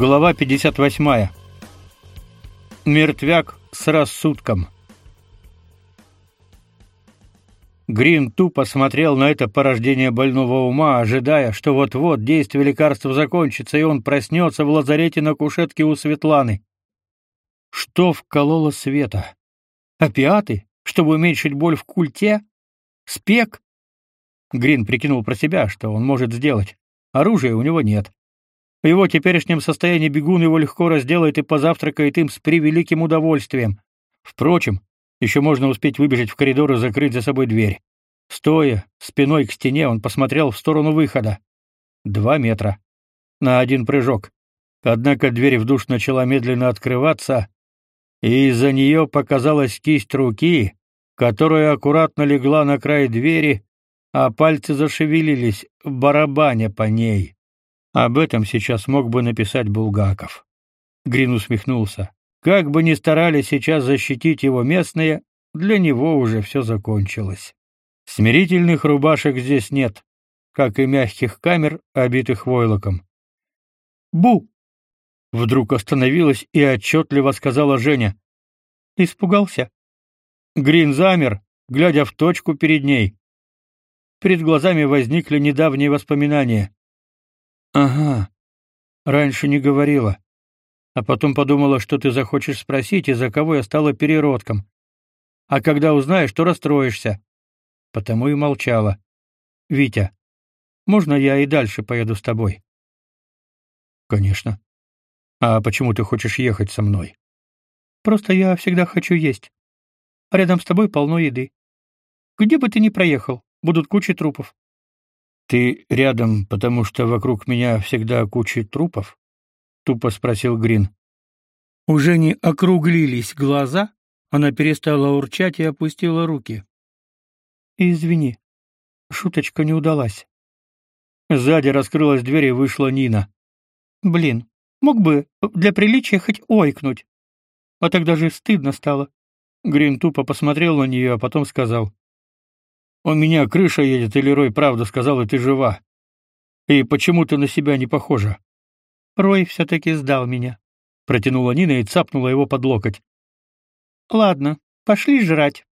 Глава 58. Мертвяк с рассудком. Грин тупо смотрел на это порождение больного ума, ожидая, что вот-вот действие лекарства закончится, и он проснется в лазарете на кушетке у Светланы. Что вкололо Света? Опиаты, чтобы уменьшить боль в культе? Спек? Грин прикинул про себя, что он может сделать. Оружия у него нет. В его теперешнем состоянии бегун его легко разделает и позавтракает им с превеликим удовольствием. Впрочем, еще можно успеть выбежать в коридор и закрыть за собой дверь. Стоя, спиной к стене, он посмотрел в сторону выхода. Два метра. На один прыжок. Однако дверь в душ начала медленно открываться, и из-за нее показалась кисть руки, которая аккуратно легла на край двери, а пальцы зашевелились в барабане по ней. Об этом сейчас мог бы написать Булгаков. Грин усмехнулся. Как бы ни старались сейчас защитить его местные, для него уже все закончилось. Смирительных рубашек здесь нет, как и мягких камер, обитых войлоком. «Бу!» Вдруг остановилась и отчетливо сказала Женя. «Испугался?» Грин замер, глядя в точку перед ней. Перед глазами возникли недавние воспоминания. Ага. Раньше не говорила. А потом подумала, что ты захочешь спросить, из-за кого я стала переродком. А когда узнаешь, то расстроишься. Потому и молчала. Витя, можно я и дальше поеду с тобой? Конечно. А почему ты хочешь ехать со мной? Просто я всегда хочу есть. Рядом с тобой полно еды. Где бы ты ни проехал, будут кучи трупов. Ты рядом, потому что вокруг меня всегда куча трупов? тупо спросил Грин. Уже не округлились глаза, она перестала урчать и опустила руки. Извини. Шуточка не удалась. Сзади раскрылась дверь и вышла Нина. Блин, мог бы для приличия хоть ойкнуть. А тогда же стыдно стало. Грин тупо посмотрел на нее, а потом сказал: у меня крыша едет, или Рой правда сказал, и ты жива. И почему ты на себя не похожа? Рой все-таки сдал меня. Протянула Нина и цапнула его под локоть. Ладно, пошли жрать.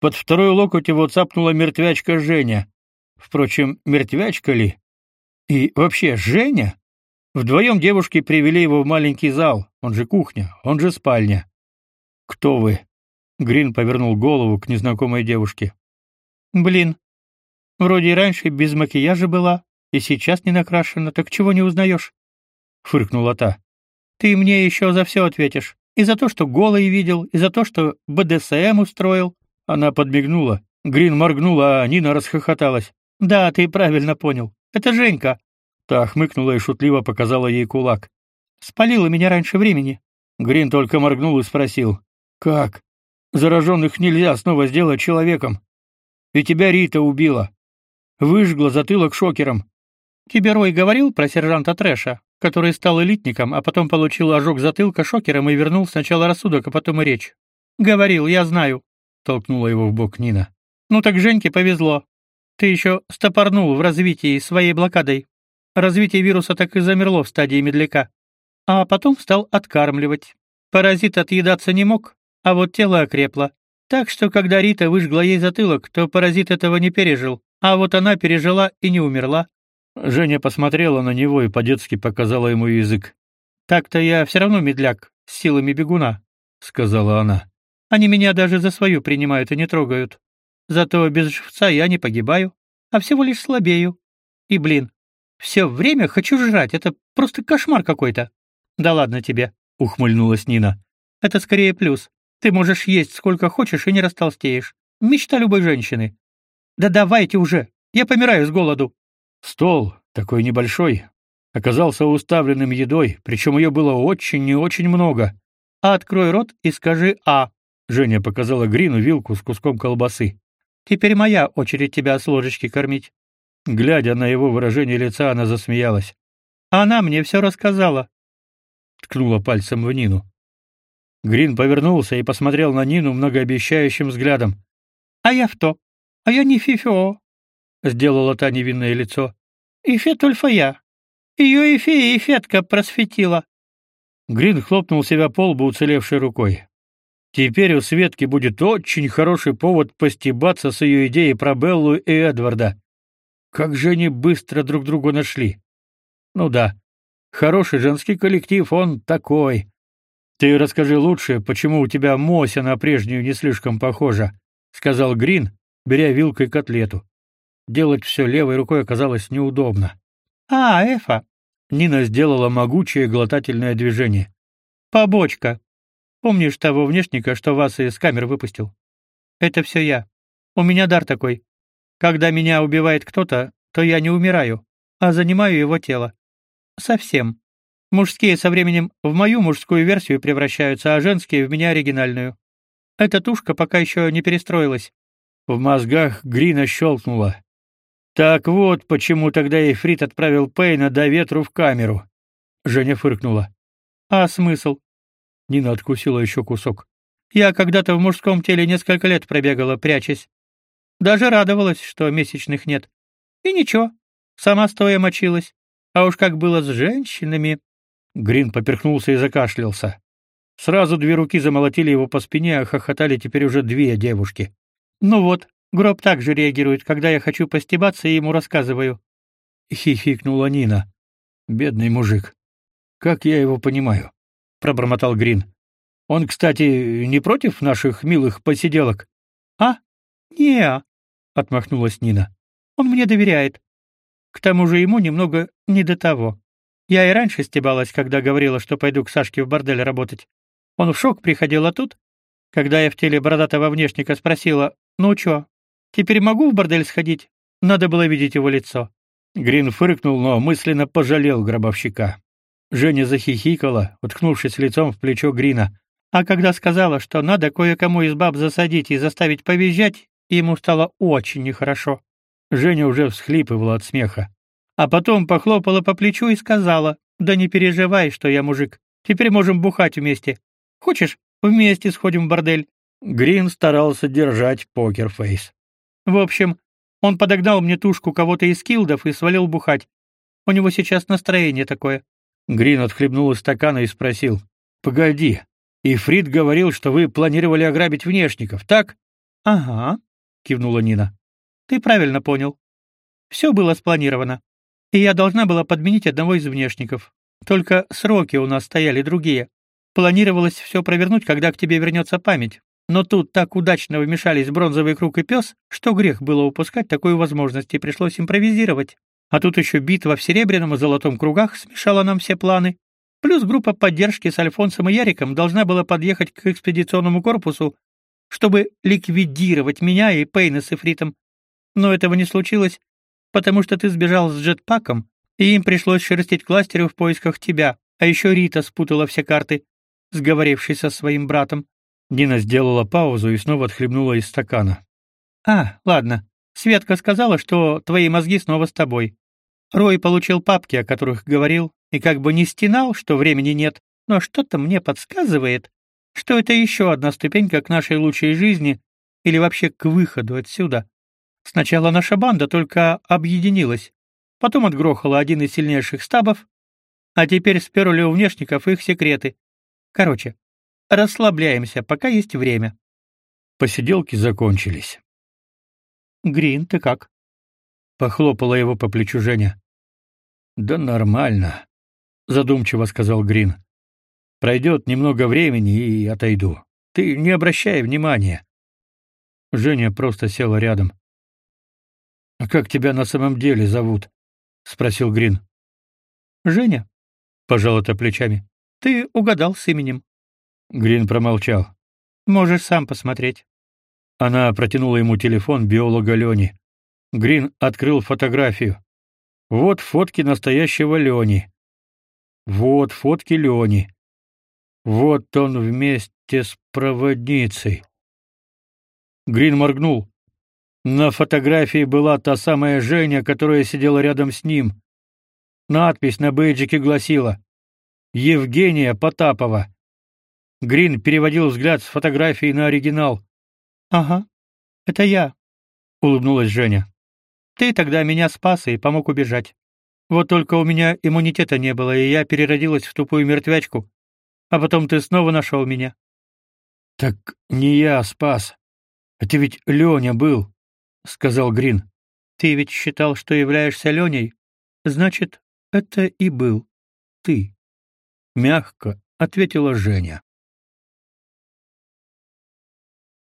Под второй локоть его цапнула мертвячка Женя. Впрочем, мертвячка ли? И вообще, Женя? Вдвоем девушки привели его в маленький зал, он же кухня, он же спальня. «Кто вы?» Грин повернул голову к незнакомой девушке. Блин. Вроде и раньше без макияжа была, и сейчас не накрашена, так чего не узнаешь?» Фыркнула та. «Ты мне еще за все ответишь. И за то, что голый видел, и за то, что БДСМ устроил». Она подмигнула. Грин моргнула, а Нина расхохоталась. «Да, ты правильно понял. Это Женька». Та хмыкнула и шутливо показала ей кулак. «Спалила меня раньше времени». Грин только моргнул и спросил. «Как? Зараженных нельзя снова сделать человеком. И тебя Рита убила. Выжгла затылок шокером. Тебе Рой говорил про сержанта Трэша, который стал элитником, а потом получил ожог затылка шокером и вернул сначала рассудок, а потом и речь. Говорил, я знаю, толкнула его в бок Нина. Ну так Женьке повезло. Ты еще стопорнул в развитии своей блокадой. Развитие вируса так и замерло в стадии медляка. А потом стал откармливать. Паразит отъедаться не мог, а вот тело окрепло. Так что, когда Рита выжгла ей затылок, то паразит этого не пережил, а вот она пережила и не умерла. Женя посмотрела на него и по-детски показала ему язык. «Так-то я все равно медляк, с силами бегуна», — сказала она. «Они меня даже за свою принимают и не трогают. Зато без живца я не погибаю, а всего лишь слабею. И, блин, все время хочу жрать, это просто кошмар какой-то». «Да ладно тебе», — ухмыльнулась Нина. «Это скорее плюс. Ты можешь есть сколько хочешь и не растолстеешь. Мечта любой женщины. Да давайте уже, я помираю с голоду. Стол, такой небольшой, оказался уставленным едой, причем ее было очень и очень много. А открой рот и скажи «А». Женя показала Грину вилку с куском колбасы. Теперь моя очередь тебя с ложечки кормить. Глядя на его выражение лица, она засмеялась. Она мне все рассказала. Ткнула пальцем в Нину. Грин повернулся и посмотрел на Нину многообещающим взглядом. «А я что? А я не фифо!» — сделала та невинное лицо. «И фе только я. Ее и фея, и фетка просветила. Грин хлопнул себя по лбу уцелевшей рукой. Теперь у Светки будет очень хороший повод постебаться с ее идеей про Беллу и Эдварда. Как же они быстро друг друга нашли. Ну да, хороший женский коллектив, он такой. Ты расскажи лучше, почему у тебя Мося на прежнюю не слишком похожа, сказал Грин, беря вилкой котлету. Делать все левой рукой оказалось неудобно. А, Эфа. Нина сделала могучее глотательное движение. Побочка. Помнишь того внешника, что вас из камер выпустил? Это все я. У меня дар такой. Когда меня убивает кто-то, то я не умираю, а занимаю его тело. Совсем. Мужские со временем в мою мужскую версию превращаются, а женские в меня оригинальную. Эта тушка пока еще не перестроилась. В мозгах Грина щелкнуло. Так вот, почему тогда Эфрит отправил Пейна до ветру в камеру. Женя фыркнула. А смысл? Нина откусила еще кусок. Я когда-то в мужском теле несколько лет пробегала, прячась. Даже радовалась, что месячных нет. И ничего, сама стоя мочилась. А уж как было с женщинами. Грин поперхнулся и закашлялся. Сразу две руки замолотили его по спине, а хохотали теперь уже две девушки. Ну вот, Гроб также реагирует, когда я хочу постебаться и ему рассказываю. Хихикнула Нина. Бедный мужик. Как я его понимаю, пробормотал Грин. Он, кстати, не против наших милых посиделок? А? Не, отмахнулась Нина. Он мне доверяет. К тому же ему немного не до того. Я и раньше стебалась, когда говорила, что пойду к Сашке в бордель работать. Он в шок приходил, а тут, когда я в теле бородатого внешника спросила: "Ну чё, Теперь могу в бордель сходить? Надо было видеть его лицо. Грин фыркнул, но мысленно пожалел гробовщика. Женя захихикала, уткнувшись лицом в плечо Грина. А когда сказала, что надо кое-кому из баб засадить и заставить повизжать, ему стало очень нехорошо. Женя уже всхлипывала от смеха. А потом похлопала по плечу и сказала: "Да не переживай, что я мужик. Теперь можем бухать вместе. Хочешь, вместе сходим в бордель?" Грин старался держать покерфейс. В общем, он подогнал мне тушку кого-то из килдов и свалил бухать. У него сейчас настроение такое. Грин отхлебнул из стакана и спросил: "Погоди, и Фрид говорил, что вы планировали ограбить внешников, так?" "Ага", кивнула Нина. "Ты правильно понял. Все было спланировано. И я должна была подменить одного из внешников. Только сроки у нас стояли другие. Планировалось все провернуть, когда к тебе вернется память. Но тут так удачно вмешались бронзовый круг и пес, что грех было упускать такую возможность, и пришлось импровизировать. А тут еще битва в серебряном и золотом кругах смешала нам все планы. Плюс группа поддержки с Альфонсом и Яриком должна была подъехать к экспедиционному корпусу, чтобы ликвидировать меня и Пейна с Эфритом. Но этого не случилось, потому что ты сбежал с джетпаком, и им пришлось шерстить кластеры в поисках тебя, а еще Рита спутала все карты, сговорившись со своим братом. Нина сделала паузу и снова отхлебнула из стакана. А, ладно. Светка сказала, что твои мозги снова с тобой. Рой получил папки, о которых говорил, и как бы не стенал, что времени нет, но что-то мне подсказывает, что это еще одна ступенька к нашей лучшей жизни или вообще к выходу отсюда. Сначала наша банда только объединилась, потом отгрохала один из сильнейших стабов, а теперь сперли у внешников их секреты. Короче, Расслабляемся, пока есть время. Посиделки закончились. Грин, ты как? Похлопала его по плечу Женя. Да нормально, задумчиво сказал Грин. Пройдет немного времени и отойду. Ты не обращай внимания. Женя просто села рядом. А как тебя на самом деле зовут? спросил Грин. Женя, пожала та плечами. Ты угадал с именем. Грин промолчал. Можешь сам посмотреть. Она протянула ему телефон биолога Лёни. Грин открыл фотографию. Вот фотки настоящего Лёни. Вот фотки Лёни. Вот он вместе с проводницей. Грин моргнул. На фотографии была та самая Женя, которая сидела рядом с ним. Надпись на бейджике гласила: Евгения Потапова. Грин переводил взгляд с фотографии на оригинал. Ага. Это я, улыбнулась Женя. Ты тогда меня спас и помог убежать. Вот только у меня иммунитета не было, и я переродилась в тупую мертвячку. А потом ты снова нашел меня. Так не я спас. Это ведь Леня был, сказал Грин. Ты ведь считал, что являешься Леней. Значит, это и был ты. Мягко ответила Женя.